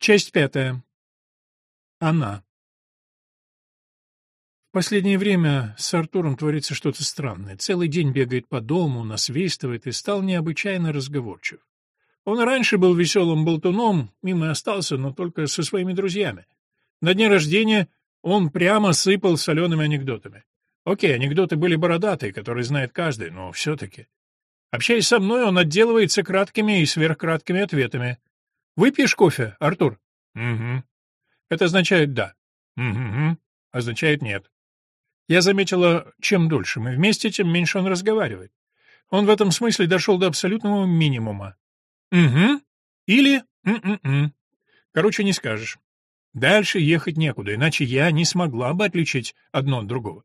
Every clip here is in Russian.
Часть пятая. Она. В последнее время с Артуром творится что-то странное. Целый день бегает по дому, насвистывает и стал необычайно разговорчив. Он раньше был веселым болтуном, мимо остался, но только со своими друзьями. На дне рождения он прямо сыпал солеными анекдотами. Окей, анекдоты были бородатые, которые знает каждый, но все-таки. Общаясь со мной, он отделывается краткими и сверхкраткими ответами. «Выпьешь кофе, Артур?» «Угу». Это означает «да». «Угу». Означает «нет». Я заметила, чем дольше мы вместе, тем меньше он разговаривает. Он в этом смысле дошел до абсолютного минимума. «Угу» или «м-м-м». Короче, не скажешь. Дальше ехать некуда, иначе я не смогла бы отличить одно от другого.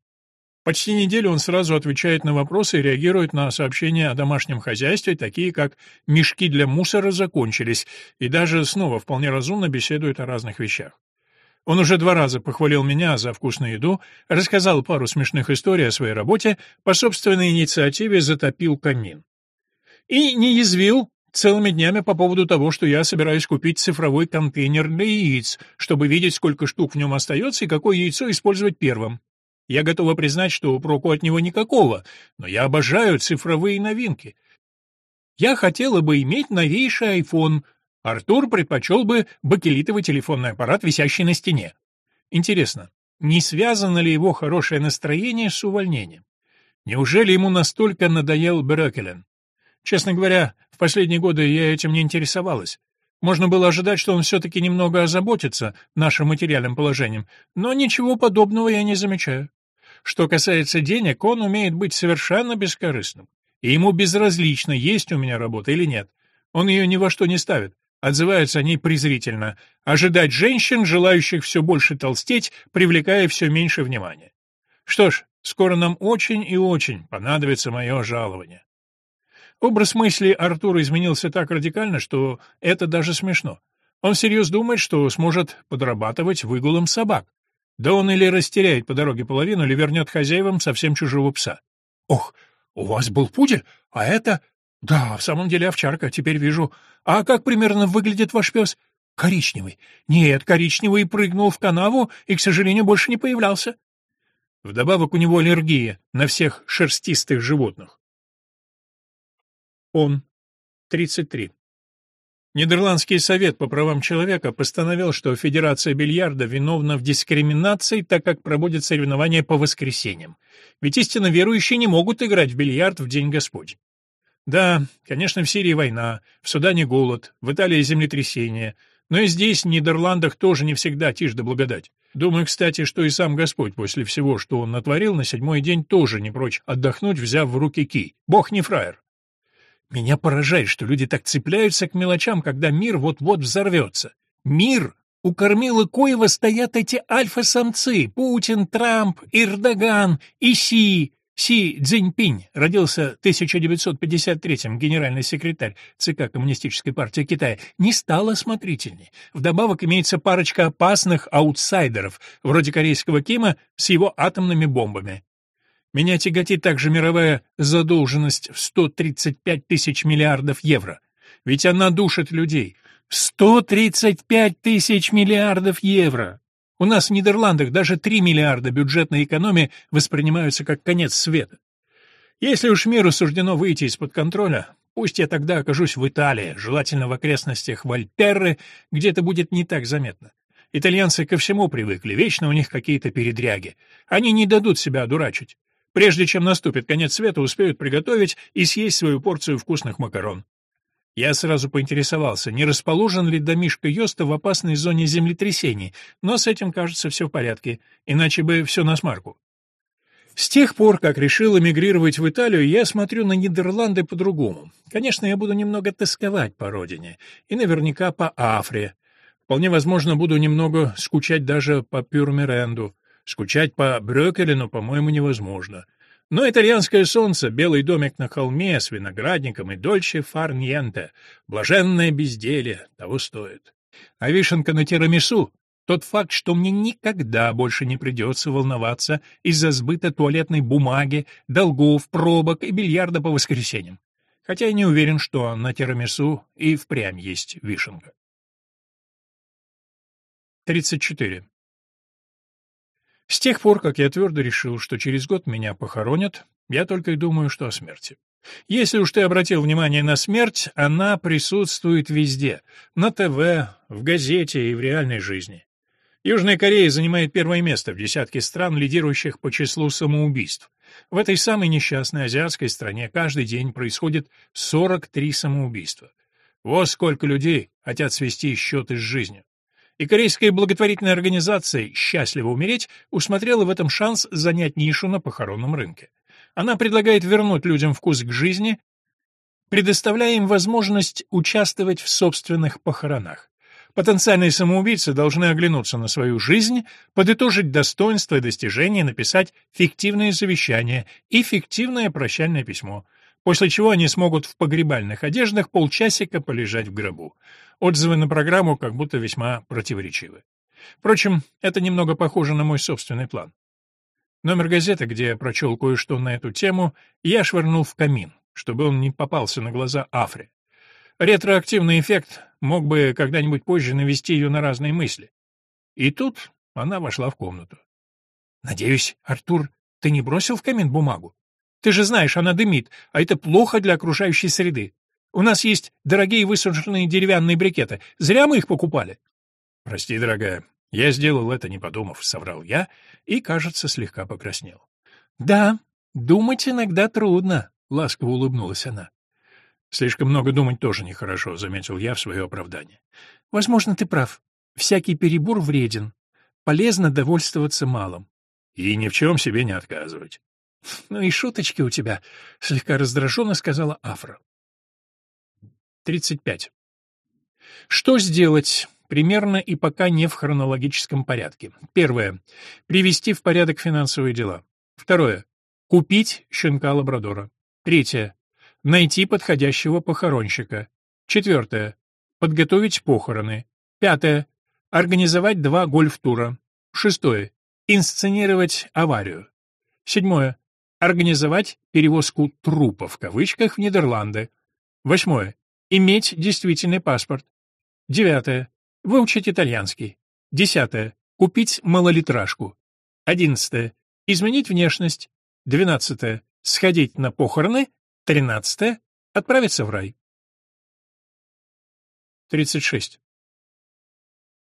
Почти неделю он сразу отвечает на вопросы и реагирует на сообщения о домашнем хозяйстве, такие как «мешки для мусора закончились», и даже снова вполне разумно беседует о разных вещах. Он уже два раза похвалил меня за вкусную еду, рассказал пару смешных историй о своей работе, по собственной инициативе затопил камин. И не язвил целыми днями по поводу того, что я собираюсь купить цифровой контейнер для яиц, чтобы видеть, сколько штук в нем остается и какое яйцо использовать первым. Я готова признать, что проку от него никакого, но я обожаю цифровые новинки. Я хотела бы иметь новейший iPhone. Артур предпочел бы бакелитовый телефонный аппарат, висящий на стене. Интересно, не связано ли его хорошее настроение с увольнением? Неужели ему настолько надоел Брекелен? Честно говоря, в последние годы я этим не интересовалась. Можно было ожидать, что он все-таки немного озаботится нашим материальным положением, но ничего подобного я не замечаю. Что касается денег, он умеет быть совершенно бескорыстным. И ему безразлично, есть у меня работа или нет. Он ее ни во что не ставит. Отзываются они презрительно. Ожидать женщин, желающих все больше толстеть, привлекая все меньше внимания. Что ж, скоро нам очень и очень понадобится мое жалование. Образ мысли Артура изменился так радикально, что это даже смешно. Он всерьез думает, что сможет подрабатывать выгулом собак. Да он или растеряет по дороге половину, или вернет хозяевам совсем чужого пса. Ох, у вас был пудель, а это... Да, в самом деле овчарка, теперь вижу. А как примерно выглядит ваш пес? Коричневый. Нет, коричневый прыгнул в канаву и, к сожалению, больше не появлялся. Вдобавок у него аллергия на всех шерстистых животных. Он. 33. Нидерландский совет по правам человека постановил, что Федерация бильярда виновна в дискриминации, так как проводит соревнования по воскресеньям. Ведь истинно верующие не могут играть в бильярд в День Господь. Да, конечно, в Сирии война, в Судане голод, в Италии землетрясение, но и здесь, в Нидерландах, тоже не всегда тишь да благодать. Думаю, кстати, что и сам Господь после всего, что он натворил, на седьмой день тоже не прочь отдохнуть, взяв в руки кий. Бог не фраер. Меня поражает, что люди так цепляются к мелочам, когда мир вот-вот взорвется. Мир! У кормила Коева стоят эти альфа-самцы — Путин, Трамп, Эрдоган и Си. Си Цзиньпинь родился в 1953-м, генеральный секретарь ЦК Коммунистической партии Китая, не стал осмотрительней. Вдобавок имеется парочка опасных аутсайдеров, вроде корейского Кима с его атомными бомбами. Меня тяготит также мировая задолженность в 135 тысяч миллиардов евро. Ведь она душит людей. 135 тысяч миллиардов евро! У нас в Нидерландах даже 3 миллиарда бюджетной экономии воспринимаются как конец света. Если уж миру суждено выйти из-под контроля, пусть я тогда окажусь в Италии, желательно в окрестностях Вольтерры, где это будет не так заметно. Итальянцы ко всему привыкли, вечно у них какие-то передряги. Они не дадут себя одурачить. Прежде чем наступит конец света, успеют приготовить и съесть свою порцию вкусных макарон. Я сразу поинтересовался, не расположен ли домишко Йоста в опасной зоне землетрясений, но с этим, кажется, все в порядке, иначе бы все на смарку. С тех пор, как решил эмигрировать в Италию, я смотрю на Нидерланды по-другому. Конечно, я буду немного тосковать по родине, и наверняка по Афре. Вполне возможно, буду немного скучать даже по Пюрмеренду. Скучать по Брёкелину, по-моему, невозможно. Но итальянское солнце, белый домик на холме с виноградником и дольче фарньенте, блаженное безделье, того стоит. А вишенка на тирамису — тот факт, что мне никогда больше не придется волноваться из-за сбыта туалетной бумаги, долгов, пробок и бильярда по воскресеньям. Хотя я не уверен, что на тирамису и впрямь есть вишенка. 34. С тех пор, как я твердо решил, что через год меня похоронят, я только и думаю, что о смерти. Если уж ты обратил внимание на смерть, она присутствует везде — на ТВ, в газете и в реальной жизни. Южная Корея занимает первое место в десятке стран, лидирующих по числу самоубийств. В этой самой несчастной азиатской стране каждый день происходит 43 самоубийства. Вот сколько людей хотят свести счеты с жизнью. И корейская благотворительная организация «Счастливо умереть» усмотрела в этом шанс занять нишу на похоронном рынке. Она предлагает вернуть людям вкус к жизни, предоставляя им возможность участвовать в собственных похоронах. Потенциальные самоубийцы должны оглянуться на свою жизнь, подытожить достоинства и достижения, написать фиктивное завещание и фиктивное прощальное письмо, после чего они смогут в погребальных одеждах полчасика полежать в гробу. Отзывы на программу как будто весьма противоречивы. Впрочем, это немного похоже на мой собственный план. Номер газеты, где я прочел кое-что на эту тему, я швырнул в камин, чтобы он не попался на глаза Афре. Ретроактивный эффект мог бы когда-нибудь позже навести ее на разные мысли. И тут она вошла в комнату. «Надеюсь, Артур, ты не бросил в камин бумагу? Ты же знаешь, она дымит, а это плохо для окружающей среды. У нас есть дорогие высушенные деревянные брикеты. Зря мы их покупали». «Прости, дорогая, я сделал это, не подумав», — соврал я и, кажется, слегка покраснел. «Да, думать иногда трудно», — ласково улыбнулась она. Слишком много думать тоже нехорошо, заметил я в свое оправдание. Возможно, ты прав. Всякий перебор вреден. Полезно довольствоваться малым. И ни в чем себе не отказывать. Ну и шуточки у тебя, слегка раздраженно сказала Афра. 35. Что сделать? Примерно и пока не в хронологическом порядке. Первое. Привести в порядок финансовые дела. Второе. Купить щенка лабрадора. Третье. Найти подходящего похоронщика. Четвертое. Подготовить похороны. Пятое. Организовать два гольф-тура. Шестое. Инсценировать аварию. Седьмое. Организовать перевозку трупов в кавычках в Нидерланды. Восьмое. Иметь действительный паспорт. Девятое. Выучить итальянский. Десятое. Купить малолитражку. Одиннадцатое. Изменить внешность. Двенадцатое. Сходить на похороны Тринадцатое — отправиться в рай. 36.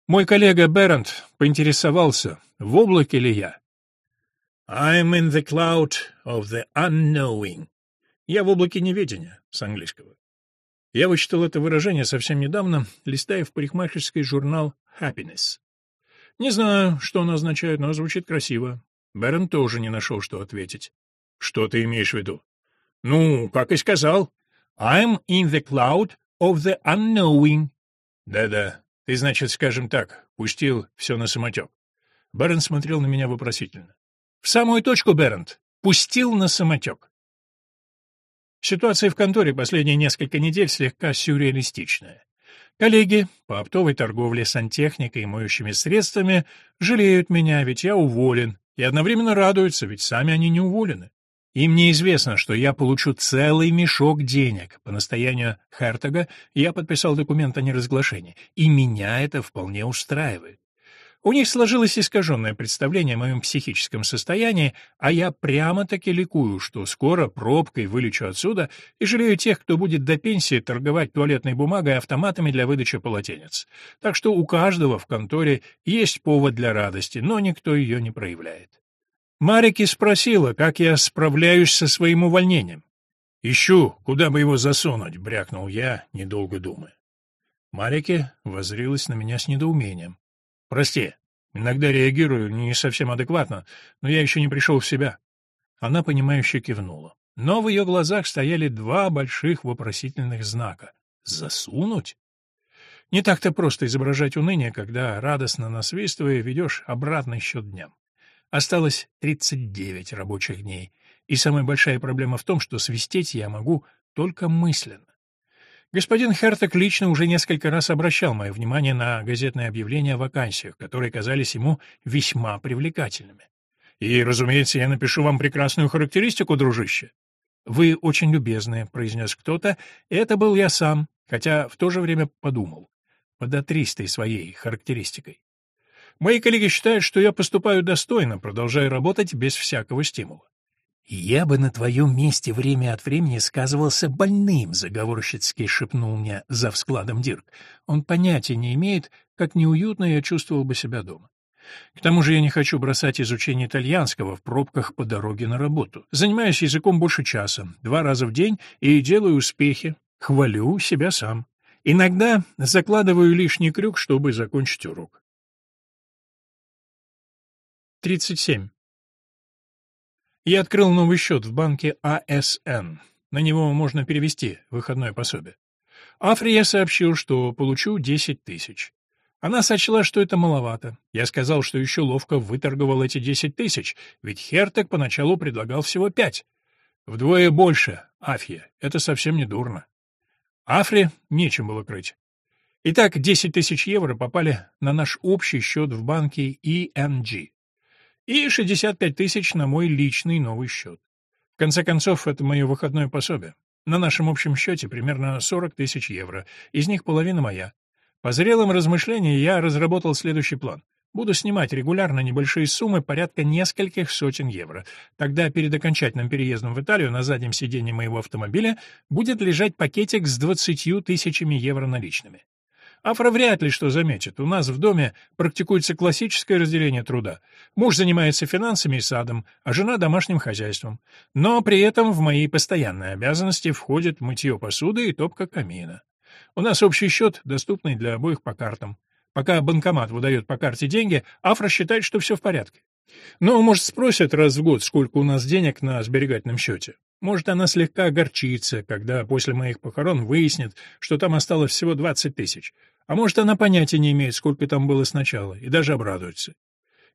Мой коллега Берент поинтересовался, в облаке ли я. I'm in the cloud of the unknowing. Я в облаке неведения, с английского. Я вычитал это выражение совсем недавно, листая в парикмахерский журнал Happiness. Не знаю, что оно означает, но звучит красиво. Берн тоже не нашел, что ответить. Что ты имеешь в виду? Ну, как и сказал. I'm in the cloud of the unknowing. Да-да, ты, значит, скажем так, пустил все на самотек. Берн смотрел на меня вопросительно. В самую точку, Бернт. Пустил на самотек. Ситуация в конторе последние несколько недель слегка сюрреалистичная. Коллеги по оптовой торговле сантехникой и моющими средствами жалеют меня, ведь я уволен, и одновременно радуются, ведь сами они не уволены. Им неизвестно, что я получу целый мешок денег. По настоянию Хертога я подписал документ о неразглашении, и меня это вполне устраивает. У них сложилось искаженное представление о моем психическом состоянии, а я прямо-таки ликую, что скоро пробкой вылечу отсюда и жалею тех, кто будет до пенсии торговать туалетной бумагой и автоматами для выдачи полотенец. Так что у каждого в конторе есть повод для радости, но никто ее не проявляет. Марики спросила, как я справляюсь со своим увольнением. «Ищу, куда бы его засунуть», — брякнул я, недолго думая. Марики возрилась на меня с недоумением. «Прости, иногда реагирую не совсем адекватно, но я еще не пришел в себя». Она, понимающе кивнула. Но в ее глазах стояли два больших вопросительных знака. «Засунуть?» Не так-то просто изображать уныние, когда, радостно насвистывая, ведешь обратный счет дням. Осталось 39 рабочих дней, и самая большая проблема в том, что свистеть я могу только мысленно. Господин Херток лично уже несколько раз обращал мое внимание на газетные объявления о вакансиях, которые казались ему весьма привлекательными. И, разумеется, я напишу вам прекрасную характеристику, дружище. Вы очень любезны, произнес кто-то, это был я сам, хотя в то же время подумал. Под отристой своей характеристикой. Мои коллеги считают, что я поступаю достойно, продолжая работать без всякого стимула. «Я бы на твоем месте время от времени сказывался больным», — заговорщицки шепнул мне за складом Дирк. «Он понятия не имеет, как неуютно я чувствовал бы себя дома. К тому же я не хочу бросать изучение итальянского в пробках по дороге на работу. Занимаюсь языком больше часа, два раза в день, и делаю успехи, хвалю себя сам. Иногда закладываю лишний крюк, чтобы закончить урок. 37. Я открыл новый счет в банке АСН. На него можно перевести выходное пособие. Африя сообщил, что получу 10 тысяч. Она сочла, что это маловато. Я сказал, что еще ловко выторговал эти 10 тысяч, ведь Хертек поначалу предлагал всего пять. Вдвое больше, Афия, это совсем не дурно. Афре нечем было крыть. Итак, 10 тысяч евро попали на наш общий счет в банке ENG и 65 тысяч на мой личный новый счет. В конце концов, это мое выходное пособие. На нашем общем счете примерно 40 тысяч евро, из них половина моя. По зрелым размышлениям я разработал следующий план. Буду снимать регулярно небольшие суммы, порядка нескольких сотен евро. Тогда перед окончательным переездом в Италию на заднем сиденье моего автомобиля будет лежать пакетик с 20 тысячами евро наличными. Афра вряд ли что заметит. У нас в доме практикуется классическое разделение труда. Муж занимается финансами и садом, а жена — домашним хозяйством. Но при этом в мои постоянные обязанности входит мытье посуды и топка камина. У нас общий счет, доступный для обоих по картам. Пока банкомат выдает по карте деньги, Афра считает, что все в порядке. Но, может, спросят раз в год, сколько у нас денег на сберегательном счете. Может, она слегка огорчится, когда после моих похорон выяснит, что там осталось всего 20 тысяч. А может, она понятия не имеет, сколько там было сначала, и даже обрадуется.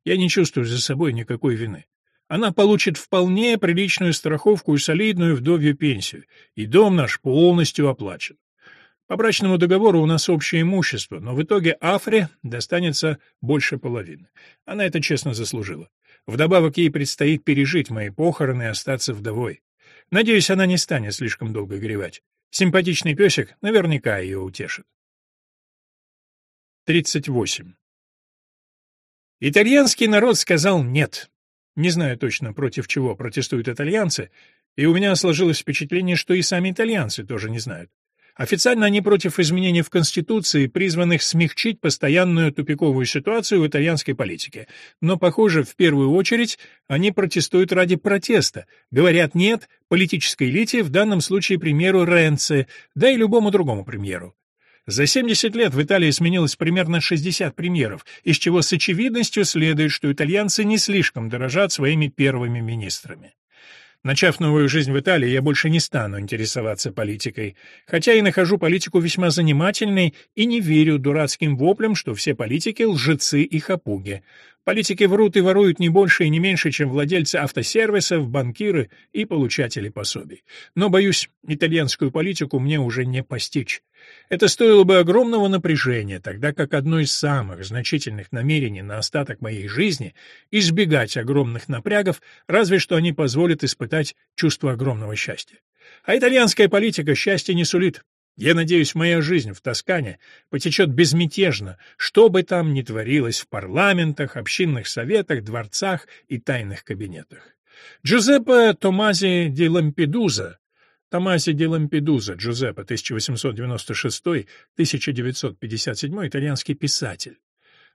Я не чувствую за собой никакой вины. Она получит вполне приличную страховку и солидную вдовью пенсию, и дом наш полностью оплачен. По брачному договору у нас общее имущество, но в итоге Афре достанется больше половины. Она это честно заслужила. Вдобавок ей предстоит пережить мои похороны и остаться вдовой. Надеюсь, она не станет слишком долго горевать. Симпатичный песик наверняка ее утешит. 38. Итальянский народ сказал «нет». Не знаю точно, против чего протестуют итальянцы, и у меня сложилось впечатление, что и сами итальянцы тоже не знают. Официально они против изменений в Конституции, призванных смягчить постоянную тупиковую ситуацию в итальянской политике. Но, похоже, в первую очередь они протестуют ради протеста, говорят «нет» политической элите, в данном случае премьеру Ренце, да и любому другому премьеру. За 70 лет в Италии сменилось примерно 60 премьеров, из чего с очевидностью следует, что итальянцы не слишком дорожат своими первыми министрами. Начав новую жизнь в Италии, я больше не стану интересоваться политикой, хотя и нахожу политику весьма занимательной и не верю дурацким воплям, что все политики — лжецы и хапуги. Политики врут и воруют не больше и не меньше, чем владельцы автосервисов, банкиры и получатели пособий. Но, боюсь, итальянскую политику мне уже не постичь. Это стоило бы огромного напряжения, тогда как одно из самых значительных намерений на остаток моей жизни — избегать огромных напрягов, разве что они позволят испытать чувство огромного счастья. А итальянская политика счастья не сулит. Я надеюсь, моя жизнь в Тоскане потечет безмятежно, что бы там ни творилось в парламентах, общинных советах, дворцах и тайных кабинетах. Джузеппе Томази ди Лампедуза Томаси ди Лампедуза, Джузеппе, 1896-1957, итальянский писатель.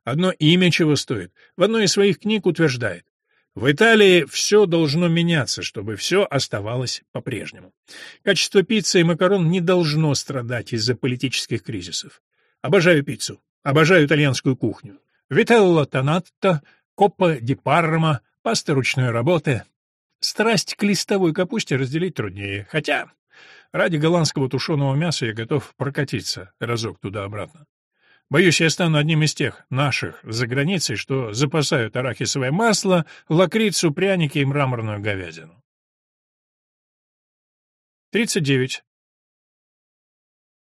Одно имя чего стоит. В одной из своих книг утверждает, в Италии все должно меняться, чтобы все оставалось по-прежнему. Качество пиццы и макарон не должно страдать из-за политических кризисов. Обожаю пиццу, обожаю итальянскую кухню. Вителло тонатто, коппа ди парма, паста ручной работы. Страсть к листовой капусте разделить труднее, хотя ради голландского тушеного мяса я готов прокатиться разок туда-обратно. Боюсь, я стану одним из тех наших за границей, что запасают арахисовое масло, лакрицу, пряники и мраморную говядину. 39.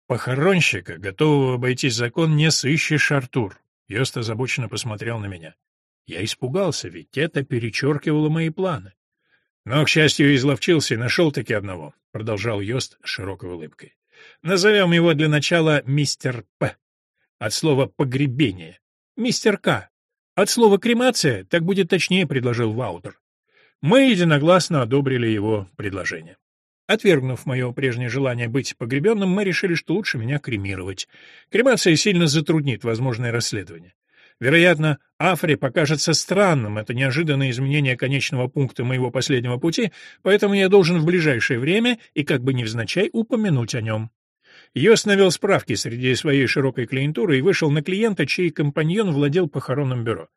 Похоронщика, готового обойти закон, не сыщешь, Артур. Йост озабоченно посмотрел на меня. Я испугался, ведь это перечеркивало мои планы. Но, к счастью, изловчился и нашел-таки одного, — продолжал Йост широкой улыбкой. Назовем его для начала мистер П от слова «погребение». Мистер К. От слова «кремация» так будет точнее, предложил Ваутер. Мы единогласно одобрили его предложение. Отвергнув мое прежнее желание быть погребенным, мы решили, что лучше меня кремировать. Кремация сильно затруднит возможное расследование. Вероятно, Афре покажется странным это неожиданное изменение конечного пункта моего последнего пути, поэтому я должен в ближайшее время и как бы невзначай упомянуть о нем. Йос навел справки среди своей широкой клиентуры и вышел на клиента, чей компаньон владел похоронным бюро.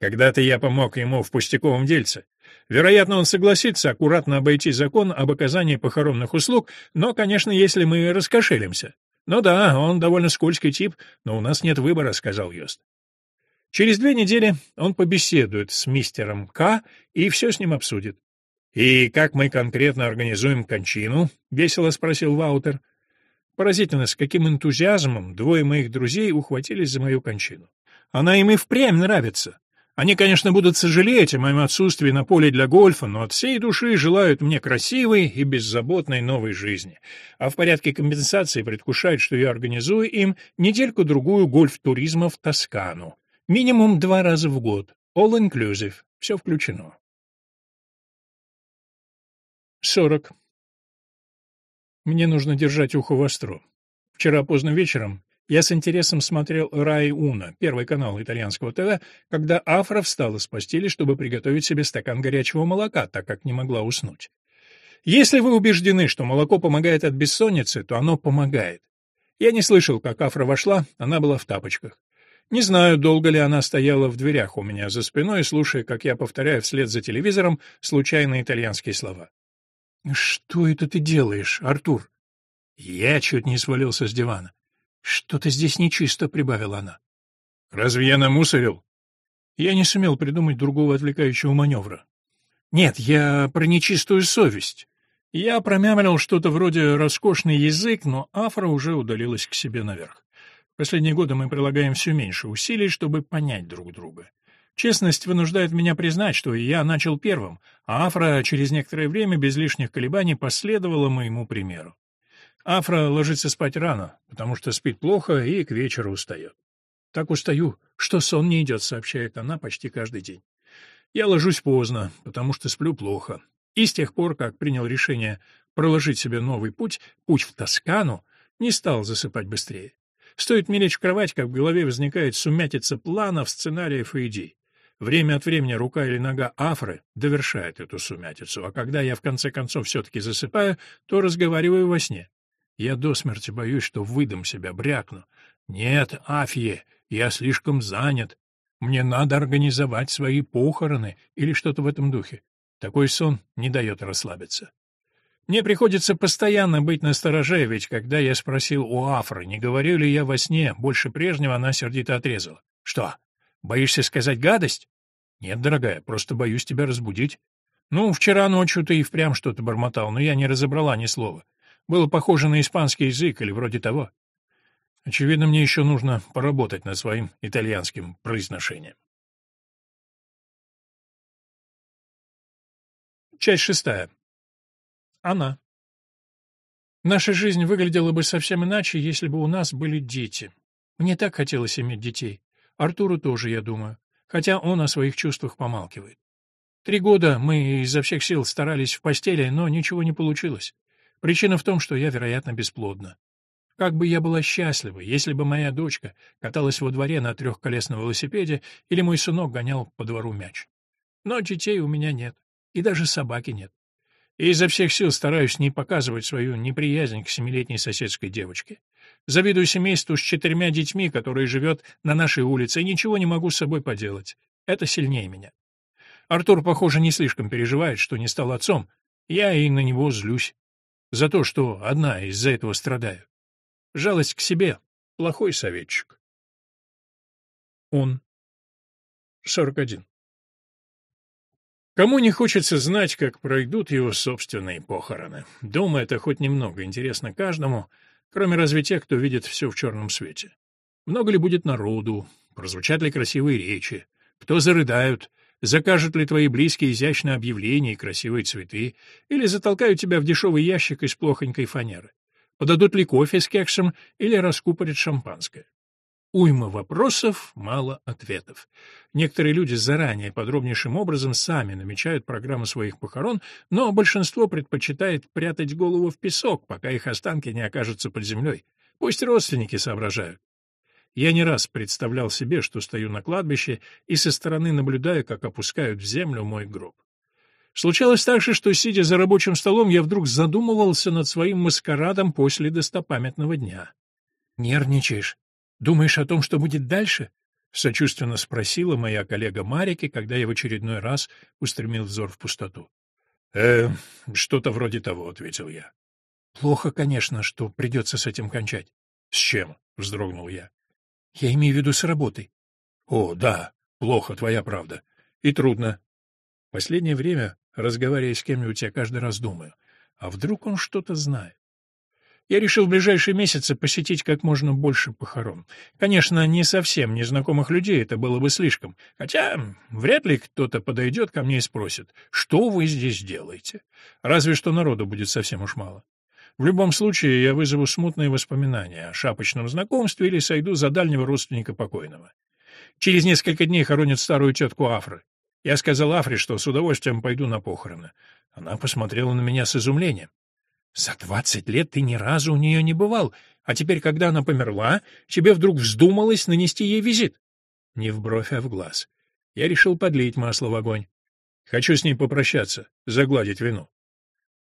Когда-то я помог ему в пустяковом дельце. Вероятно, он согласится аккуратно обойти закон об оказании похоронных услуг, но, конечно, если мы раскошелимся. Ну да, он довольно скользкий тип, но у нас нет выбора, сказал Йост. Через две недели он побеседует с мистером К и все с ним обсудит. «И как мы конкретно организуем кончину?» — весело спросил Ваутер. Поразительно, с каким энтузиазмом двое моих друзей ухватились за мою кончину. Она им и впрямь нравится. Они, конечно, будут сожалеть о моем отсутствии на поле для гольфа, но от всей души желают мне красивой и беззаботной новой жизни. А в порядке компенсации предвкушают, что я организую им недельку-другую гольф-туризма в Тоскану. Минимум два раза в год. All inclusive. Все включено. 40. Мне нужно держать ухо востро. Вчера поздно вечером я с интересом смотрел «Рай Уна», первый канал итальянского ТВ, когда Афра встала с постели, чтобы приготовить себе стакан горячего молока, так как не могла уснуть. Если вы убеждены, что молоко помогает от бессонницы, то оно помогает. Я не слышал, как Афра вошла, она была в тапочках. Не знаю, долго ли она стояла в дверях у меня за спиной, слушая, как я повторяю вслед за телевизором случайные итальянские слова. «Что это ты делаешь, Артур?» Я чуть не свалился с дивана. «Что-то здесь нечисто», — прибавила она. «Разве я намусорил?» Я не сумел придумать другого отвлекающего маневра. «Нет, я про нечистую совесть». Я промямлил что-то вроде «роскошный язык», но Афра уже удалилась к себе наверх. Последние годы мы прилагаем все меньше усилий, чтобы понять друг друга. Честность вынуждает меня признать, что я начал первым, а Афра через некоторое время без лишних колебаний последовала моему примеру. Афра ложится спать рано, потому что спит плохо и к вечеру устает. «Так устаю, что сон не идет», — сообщает она почти каждый день. «Я ложусь поздно, потому что сплю плохо. И с тех пор, как принял решение проложить себе новый путь, путь в Тоскану, не стал засыпать быстрее. Стоит мне лечь в кровать, как в голове возникает сумятица планов, сценариев и идей. Время от времени рука или нога Афры довершает эту сумятицу, а когда я в конце концов все-таки засыпаю, то разговариваю во сне. Я до смерти боюсь, что выдам себя, брякну. Нет, Афье, я слишком занят. Мне надо организовать свои похороны или что-то в этом духе. Такой сон не дает расслабиться. Мне приходится постоянно быть настороже, ведь когда я спросил у Афры, не говорю ли я во сне, больше прежнего она сердито отрезала. «Что, боишься сказать гадость?» «Нет, дорогая, просто боюсь тебя разбудить». «Ну, вчера ночью ты и впрямь что-то бормотал, но я не разобрала ни слова. Было похоже на испанский язык или вроде того. Очевидно, мне еще нужно поработать над своим итальянским произношением. Часть шестая. Она. Наша жизнь выглядела бы совсем иначе, если бы у нас были дети. Мне так хотелось иметь детей. Артуру тоже, я думаю, хотя он о своих чувствах помалкивает. Три года мы изо всех сил старались в постели, но ничего не получилось. Причина в том, что я, вероятно, бесплодна. Как бы я была счастлива, если бы моя дочка каталась во дворе на трехколесном велосипеде или мой сынок гонял по двору мяч. Но детей у меня нет, и даже собаки нет. И изо всех сил стараюсь не показывать свою неприязнь к семилетней соседской девочке. Завидую семейству с четырьмя детьми, которое живет на нашей улице, и ничего не могу с собой поделать. Это сильнее меня. Артур, похоже, не слишком переживает, что не стал отцом. Я и на него злюсь. За то, что одна из-за этого страдаю. Жалость к себе — плохой советчик. Он. 41. Кому не хочется знать, как пройдут его собственные похороны? Дома это хоть немного интересно каждому, кроме разве тех, кто видит все в черном свете. Много ли будет народу, прозвучат ли красивые речи, кто зарыдают, Закажут ли твои близкие изящное объявление и красивые цветы, или затолкают тебя в дешевый ящик из плохонькой фанеры? Подадут ли кофе с кексом или раскупорят шампанское? Уйма вопросов, мало ответов. Некоторые люди заранее подробнейшим образом сами намечают программу своих похорон, но большинство предпочитает прятать голову в песок, пока их останки не окажутся под землей. Пусть родственники соображают. Я не раз представлял себе, что стою на кладбище и со стороны наблюдаю, как опускают в землю мой гроб. Случалось также, что, сидя за рабочим столом, я вдруг задумывался над своим маскарадом после достопамятного дня. «Нервничаешь? Думаешь о том, что будет дальше?» — сочувственно спросила моя коллега Марики, когда я в очередной раз устремил взор в пустоту. «Э, что-то вроде того», — ответил я. «Плохо, конечно, что придется с этим кончать». «С чем?» — вздрогнул я. «Я имею в виду с работой». «О, да, плохо, твоя правда. И трудно. Последнее время, разговаривая с кем-нибудь, я каждый раз думаю, а вдруг он что-то знает? Я решил в ближайшие месяцы посетить как можно больше похорон. Конечно, не совсем незнакомых людей, это было бы слишком. Хотя вряд ли кто-то подойдет ко мне и спросит, что вы здесь делаете? Разве что народу будет совсем уж мало. В любом случае, я вызову смутные воспоминания о шапочном знакомстве или сойду за дальнего родственника покойного. Через несколько дней хоронят старую тетку Афры. Я сказал Афре, что с удовольствием пойду на похороны. Она посмотрела на меня с изумлением. За двадцать лет ты ни разу у нее не бывал, а теперь, когда она померла, тебе вдруг вздумалось нанести ей визит. Не в бровь, а в глаз. Я решил подлить масло в огонь. Хочу с ней попрощаться, загладить вину.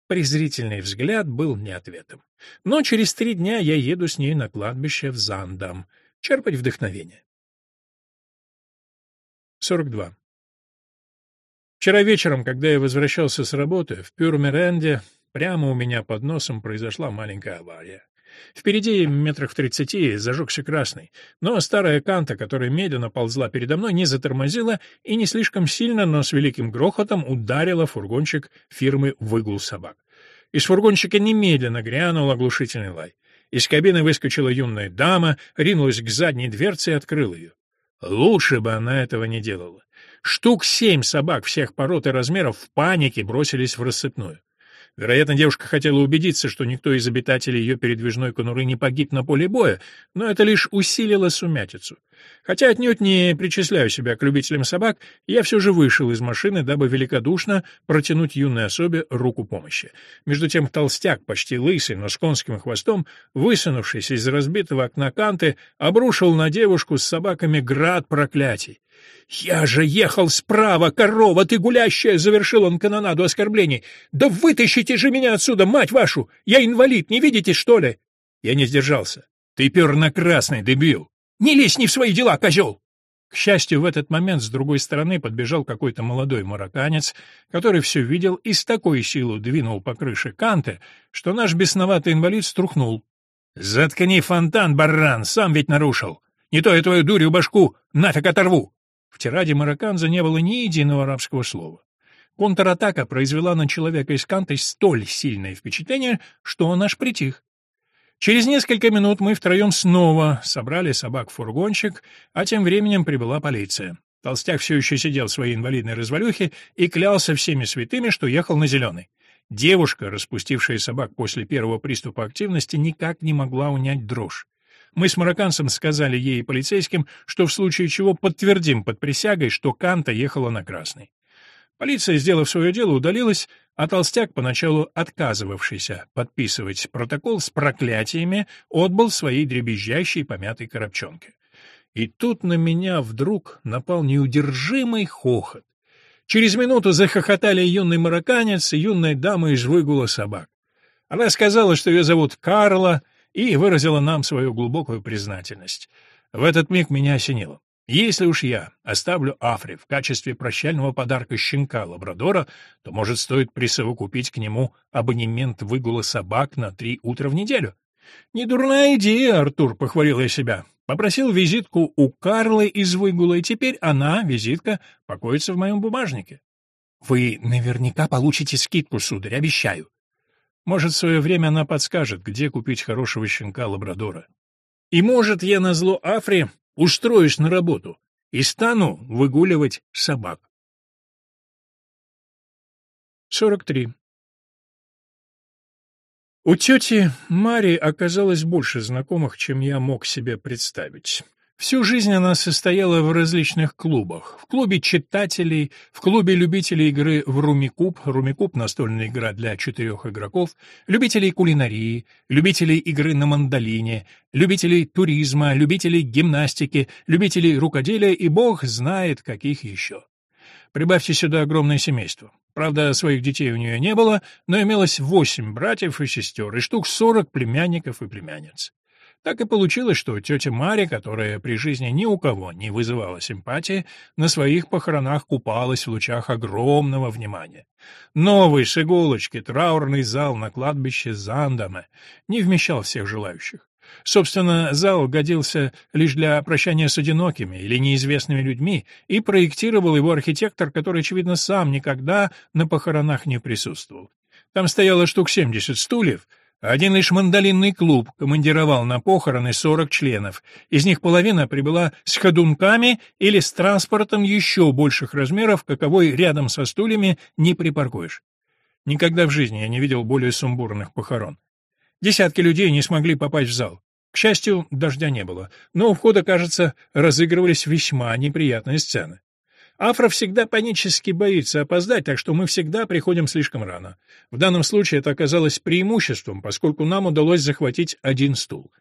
Презрительный взгляд был не ответом. Но через три дня я еду с ней на кладбище в Зандам, черпать вдохновение. 42. Вчера вечером, когда я возвращался с работы, в Пюрмеренде Прямо у меня под носом произошла маленькая авария. Впереди, метрах в тридцати, зажегся красный, но старая канта, которая медленно ползла передо мной, не затормозила и не слишком сильно, но с великим грохотом ударила фургончик фирмы «Выгул собак». Из фургончика немедленно грянул оглушительный лай. Из кабины выскочила юная дама, ринулась к задней дверце и открыла ее. Лучше бы она этого не делала. Штук семь собак всех пород и размеров в панике бросились в рассыпную. Вероятно, девушка хотела убедиться, что никто из обитателей ее передвижной конуры не погиб на поле боя, но это лишь усилило сумятицу. Хотя отнюдь не причисляю себя к любителям собак, я все же вышел из машины, дабы великодушно протянуть юной особе руку помощи. Между тем толстяк, почти лысый, но с конским хвостом, высунувшись из разбитого окна канты, обрушил на девушку с собаками град проклятий. «Я же ехал справа, корова ты гулящая!» — завершил он канонаду оскорблений. «Да вытащите же меня отсюда, мать вашу! Я инвалид, не видите, что ли?» Я не сдержался. «Ты пер красный, дебил! Не лезь не в свои дела, козел!» К счастью, в этот момент с другой стороны подбежал какой-то молодой марокканец, который все видел и с такой силой двинул по крыше канты, что наш бесноватый инвалид струхнул. «Заткни фонтан, баран, сам ведь нарушил! Не то я твою дурью башку нафиг оторву!» В тираде марокканза не было ни единого арабского слова. Контратака произвела на человека из канты столь сильное впечатление, что он аж притих. Через несколько минут мы втроем снова собрали собак в фургончик, а тем временем прибыла полиция. Толстяк все еще сидел в своей инвалидной развалюхе и клялся всеми святыми, что ехал на зеленый. Девушка, распустившая собак после первого приступа активности, никак не могла унять дрожь. Мы с марокканцем сказали ей и полицейским, что в случае чего подтвердим под присягой, что Канта ехала на красный. Полиция, сделав свое дело, удалилась, а толстяк, поначалу отказывавшийся подписывать протокол с проклятиями, отбыл своей дребезжащей помятой коробчонке. И тут на меня вдруг напал неудержимый хохот. Через минуту захохотали юный марокканец и юная дама из выгула собак. Она сказала, что ее зовут Карла, и выразила нам свою глубокую признательность. В этот миг меня осенило. Если уж я оставлю Афри в качестве прощального подарка щенка лабрадора, то, может, стоит присовокупить к нему абонемент выгула собак на три утра в неделю. «Не дурная идея, Артур», — похвалил я себя. Попросил визитку у Карлы из выгула, и теперь она, визитка, покоится в моем бумажнике. «Вы наверняка получите скидку, сударь, обещаю. Может, в свое время она подскажет, где купить хорошего щенка-лабрадора. И, может, я назло Афри устроюсь на работу и стану выгуливать собак. 43. У тети Мари оказалось больше знакомых, чем я мог себе представить. Всю жизнь она состояла в различных клубах. В клубе читателей, в клубе любителей игры в румикуб, румикуб — настольная игра для четырех игроков, любителей кулинарии, любителей игры на мандолине, любителей туризма, любителей гимнастики, любителей рукоделия и бог знает каких еще. Прибавьте сюда огромное семейство. Правда, своих детей у нее не было, но имелось восемь братьев и сестер и штук сорок племянников и племянниц. Так и получилось, что тетя Мария, которая при жизни ни у кого не вызывала симпатии, на своих похоронах купалась в лучах огромного внимания. Новый с иголочки траурный зал на кладбище Зандаме не вмещал всех желающих. Собственно, зал годился лишь для прощания с одинокими или неизвестными людьми, и проектировал его архитектор, который, очевидно, сам никогда на похоронах не присутствовал. Там стояло штук 70 стульев — один лишь мандолинный клуб командировал на похороны 40 членов. Из них половина прибыла с ходунками или с транспортом еще больших размеров, каковой рядом со стульями не припаркуешь. Никогда в жизни я не видел более сумбурных похорон. Десятки людей не смогли попасть в зал. К счастью, дождя не было, но у входа, кажется, разыгрывались весьма неприятные сцены. Афра всегда панически боится опоздать, так что мы всегда приходим слишком рано. В данном случае это оказалось преимуществом, поскольку нам удалось захватить один стул.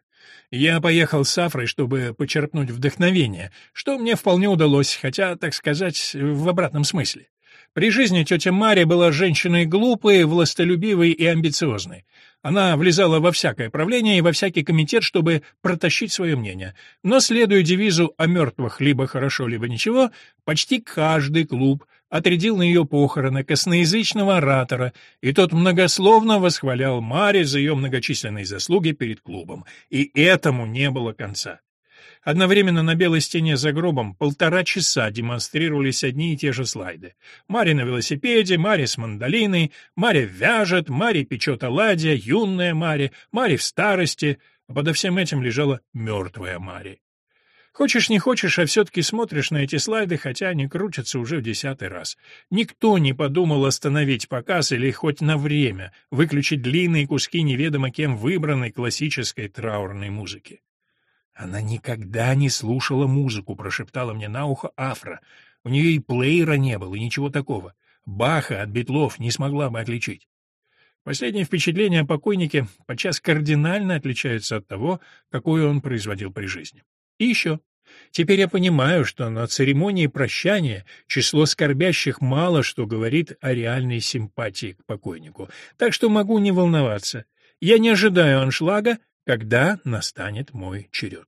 Я поехал с Афрой, чтобы почерпнуть вдохновение, что мне вполне удалось, хотя, так сказать, в обратном смысле. При жизни тетя Мария была женщиной глупой, властолюбивой и амбициозной. Она влезала во всякое правление и во всякий комитет, чтобы протащить свое мнение. Но, следуя девизу «о мертвых либо хорошо, либо ничего», почти каждый клуб отрядил на ее похороны косноязычного оратора, и тот многословно восхвалял Маре за ее многочисленные заслуги перед клубом. И этому не было конца. Одновременно на белой стене за гробом полтора часа демонстрировались одни и те же слайды. Марья на велосипеде, Марья с мандолиной, Марья вяжет, Марья печет оладья, юная Марья, Марья в старости, а подо всем этим лежала мертвая Марья. Хочешь не хочешь, а все-таки смотришь на эти слайды, хотя они крутятся уже в десятый раз. Никто не подумал остановить показ или хоть на время выключить длинные куски неведомо кем выбранной классической траурной музыки. Она никогда не слушала музыку, прошептала мне на ухо Афра. У нее и плеера не было, и ничего такого. Баха от битлов не смогла бы отличить. Последние впечатления о покойнике подчас кардинально отличаются от того, какое он производил при жизни. И еще. Теперь я понимаю, что на церемонии прощания число скорбящих мало что говорит о реальной симпатии к покойнику, так что могу не волноваться. Я не ожидаю аншлага, когда настанет мой черед.